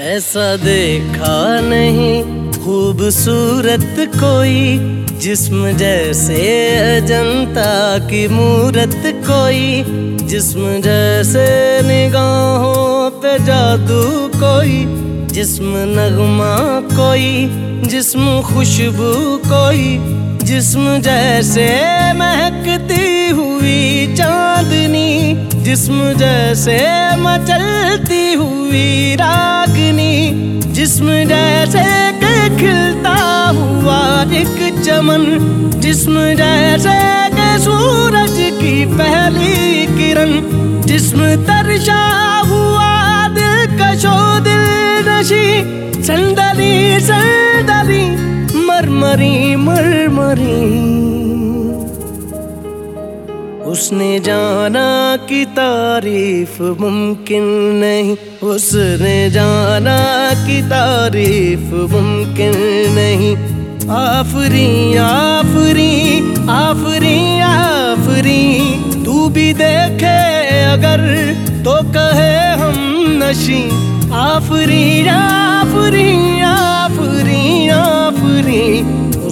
ऐसा देखा नहीं खूबसूरत कोई जिस्म जैसे अजंता की मूरत कोई जिस्म जैसे निगाहों पे जादू कोई जिस्म नगमा कोई जिस्म खुशबू कोई जिस्म जैसे महकती हुई चांदनी जिस्म जैसे मचलती हुई रागनी। जिस्म जैसे खिलता हुआ एक चमन। जिस्म जैसे सूरज की पहली किरण। जिस्म तरशा हुआ दिल कशो दिल नशी। संदली संदली मरमरी मरमरी। उसने जाना कि तारीफ़ मुमकिन नहीं। उसने जाना कि तारीफ़ मुमकिन नहीं। आफरी आफरी आफरी आफरी, तू भी देखे अगर तो कहे हम नशी। आफरी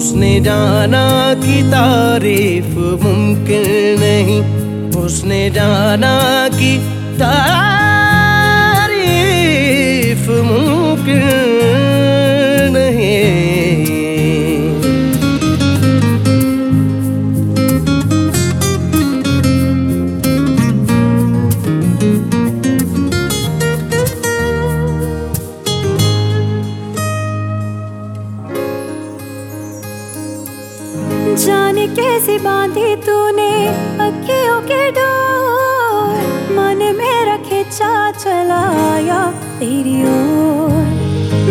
उसने जाना कि तारीफ़ मुमकिन नहीं। उसने जाना कि तारीफ़ कैसे बांधी तूने अखियों के डोर। मन मेरा खिंचा चलाया तेरी ओर।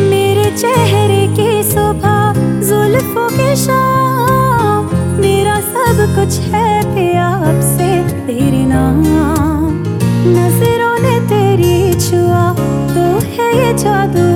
मेरे चेहरे की सुबह जुल्फों के शाम। मेरा सब कुछ है प्यार से तेरे नाम। नज़रों ने तेरी छुआ तो है ये जादू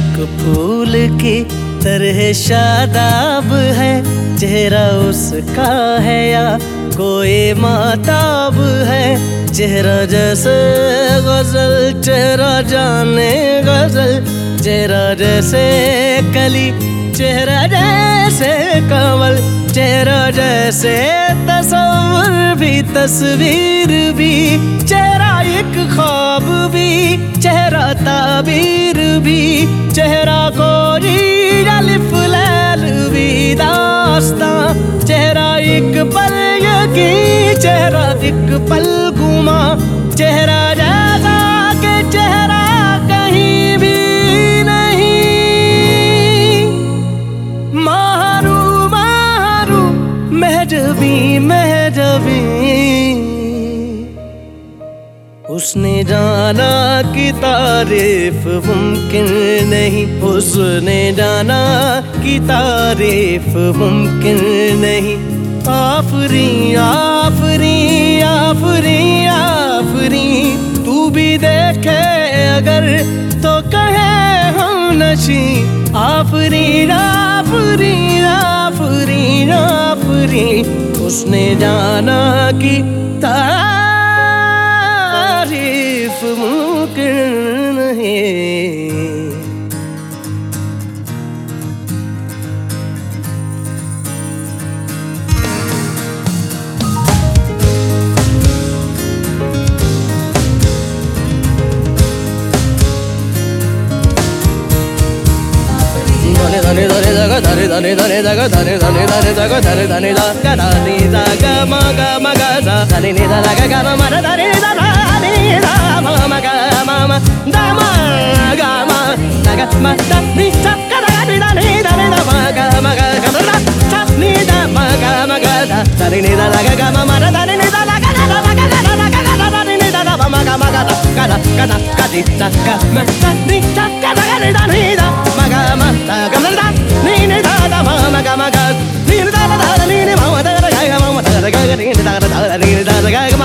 एक फूल की तरह शादाब है। चेहरा उसका है या कोई माताब है। चेहरा जैसे गज़ल, चेहरा जाने गज़ल। चेहरा जैसे कली, चेहरा जैसे कमल चेहरा जैसे तस्वीर भी तस्वीर भी। चेहरा एक ख्वाब भी, चेहरा ताबीर भी चेहरा कोरी अलिफ लैल भी दास्ता। चेहरा एक पल यकी चेहरा एक पल उसने जाना कि तारीफ़ मुमकिन नहीं। उसने जाना कि तारीफ़ मुमकिन नहीं। आफरी आफरी आफरी आफरी, तू भी देखे अगर तो कहे हम नशी। आफरी आफरी आफरी आफरी, उसने जाना कि तारीफ़ सिर्फ़ मुमकिन नहीं ధని ధని దగ ధని ధని ధని దగ ధని ధని ధని దగ ధని ధని దగ ధని దగ మగ మగ ధని నిధ దగ గమ మర ధని నిధ நீ